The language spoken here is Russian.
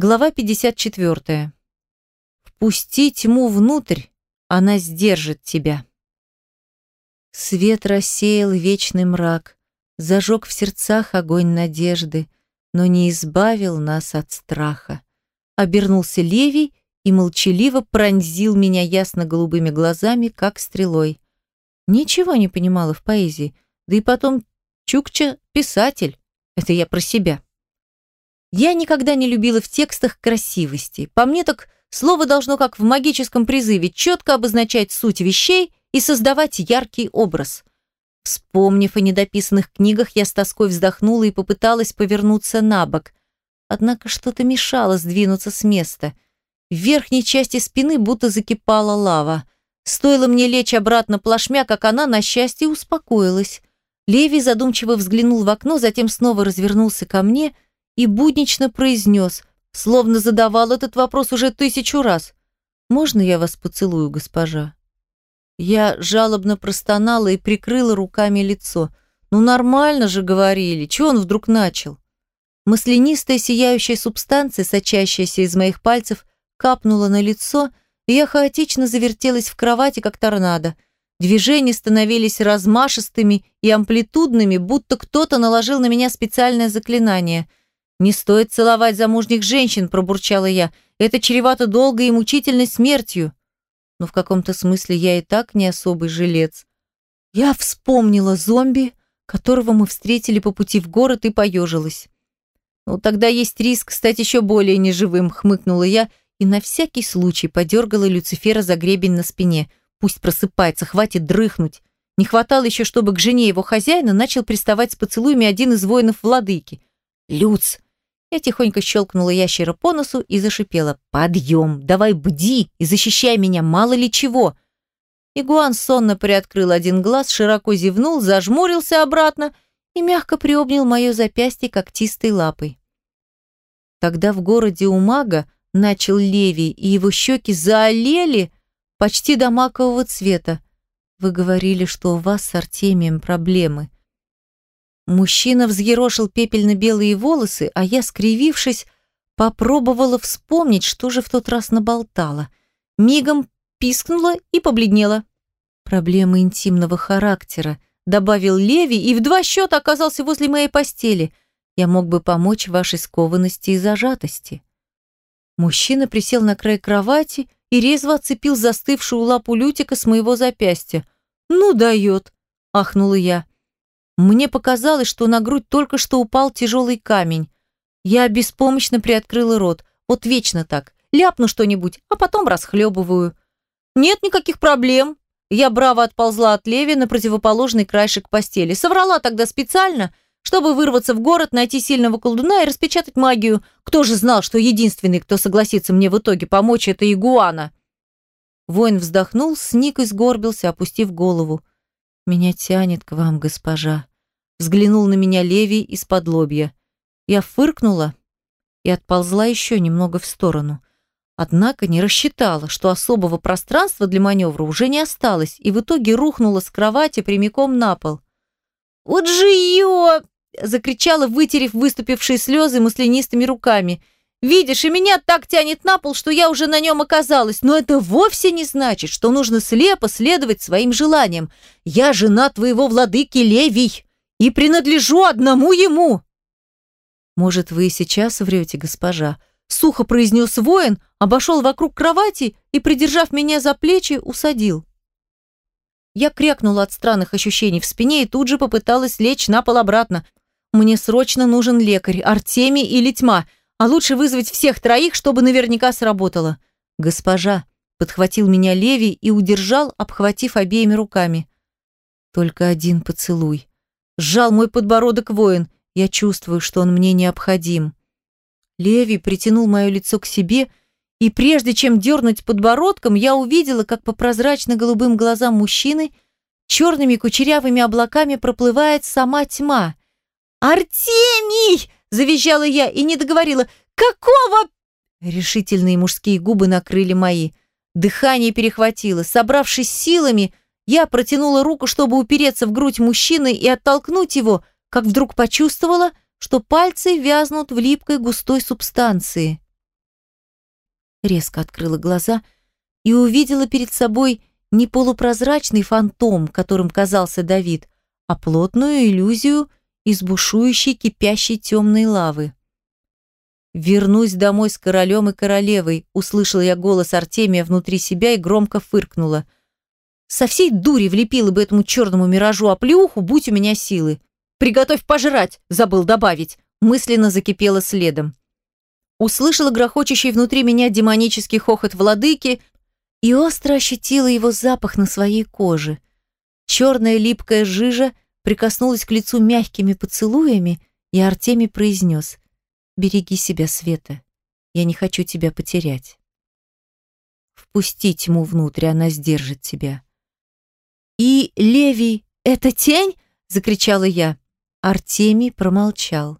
Глава 54. Впусти тьму внутрь, она сдержит тебя. Свет рассеял вечный мрак, зажег в сердцах огонь надежды, но не избавил нас от страха. Обернулся Левий и молчаливо пронзил меня ясно-голубыми глазами, как стрелой. Ничего не понимала в поэзии, да и потом Чукча – писатель. Это я про себя. Я никогда не любила в текстах красивости. По мне так слово должно, как в магическом призыве, четко обозначать суть вещей и создавать яркий образ. Вспомнив о недописанных книгах, я с тоской вздохнула и попыталась повернуться на бок. Однако что-то мешало сдвинуться с места. В верхней части спины будто закипала лава. Стоило мне лечь обратно плашмя, как она, на счастье, успокоилась. Леви задумчиво взглянул в окно, затем снова развернулся ко мне – и буднично произнес, словно задавал этот вопрос уже тысячу раз. «Можно я вас поцелую, госпожа?» Я жалобно простонала и прикрыла руками лицо. «Ну нормально же говорили, чего он вдруг начал?» Маслянистая сияющая субстанция, сочащаяся из моих пальцев, капнула на лицо, и я хаотично завертелась в кровати, как торнадо. Движения становились размашистыми и амплитудными, будто кто-то наложил на меня специальное заклинание. «Не стоит целовать замужних женщин», – пробурчала я. «Это чревато долгой и мучительной смертью». Но в каком-то смысле я и так не особый жилец. Я вспомнила зомби, которого мы встретили по пути в город и поежилась. «Ну, тогда есть риск стать еще более неживым», – хмыкнула я и на всякий случай подергала Люцифера за гребень на спине. «Пусть просыпается, хватит дрыхнуть». Не хватало еще, чтобы к жене его хозяина начал приставать с поцелуями один из воинов владыки. «Люц, я тихонько щелкнула ящера по носу и зашипела. «Подъем! Давай бди и защищай меня, мало ли чего!» Игуан сонно приоткрыл один глаз, широко зевнул, зажмурился обратно и мягко приобнял мое запястье когтистой лапой. Тогда в городе у мага начал Леви, и его щеки заолели почти до макового цвета. Вы говорили, что у вас с Артемием проблемы. Мужчина взъерошил пепельно-белые волосы, а я, скривившись, попробовала вспомнить, что же в тот раз наболтала. Мигом пискнула и побледнела. «Проблемы интимного характера», — добавил Леви и в два счета оказался возле моей постели. «Я мог бы помочь вашей скованности и зажатости». Мужчина присел на край кровати и резво отцепил застывшую лапу Лютика с моего запястья. «Ну дает!» — ахнула я. Мне показалось, что на грудь только что упал тяжелый камень. Я беспомощно приоткрыла рот. Вот вечно так. Ляпну что-нибудь, а потом расхлебываю. Нет никаких проблем. Я браво отползла от Леви на противоположный краешек постели. Соврала тогда специально, чтобы вырваться в город, найти сильного колдуна и распечатать магию. Кто же знал, что единственный, кто согласится мне в итоге помочь, это игуана? Воин вздохнул, сник и сгорбился, опустив голову. «Меня тянет к вам, госпожа», — взглянул на меня Леви из-под лобья. Я фыркнула и отползла еще немного в сторону. Однако не рассчитала, что особого пространства для маневра уже не осталось, и в итоге рухнула с кровати прямиком на пол. «Вот же ее!» — закричала, вытерев выступившие слезы маслянистыми руками — Видишь, и меня так тянет на пол, что я уже на нем оказалась, но это вовсе не значит, что нужно слепо следовать своим желаниям. Я жена твоего владыки Левий и принадлежу одному ему. Может, вы и сейчас врете, госпожа? Сухо произнес воин, обошел вокруг кровати и, придержав меня за плечи, усадил. Я крякнула от странных ощущений в спине и тут же попыталась лечь на пол обратно. Мне срочно нужен лекарь, Артемий или тьма – а лучше вызвать всех троих, чтобы наверняка сработало. Госпожа, подхватил меня Леви и удержал, обхватив обеими руками. Только один поцелуй. Сжал мой подбородок воин. Я чувствую, что он мне необходим. Леви притянул мое лицо к себе, и прежде чем дернуть подбородком, я увидела, как по прозрачно-голубым глазам мужчины черными кучерявыми облаками проплывает сама тьма. «Артемий!» Завизжала я и не договорила. «Какого?» Решительные мужские губы накрыли мои. Дыхание перехватило. Собравшись силами, я протянула руку, чтобы упереться в грудь мужчины и оттолкнуть его, как вдруг почувствовала, что пальцы вязнут в липкой густой субстанции. резко открыла глаза и увидела перед собой не полупрозрачный фантом, которым казался Давид, а плотную иллюзию из бушующей кипящей темной лавы. «Вернусь домой с королем и королевой», — услышала я голос Артемия внутри себя и громко фыркнула. «Со всей дури влепила бы этому черному миражу оплеуху, будь у меня силы. Приготовь пожрать», — забыл добавить, мысленно закипела следом. Услышала грохочущий внутри меня демонический хохот владыки и остро ощутила его запах на своей коже. Черная липкая жижа прикоснулась к лицу мягкими поцелуями, и Артемий произнес «Береги себя, Света, я не хочу тебя потерять». Впусти тьму внутрь, она сдержит тебя. «И Левий — это тень?» — закричала я. Артемий промолчал.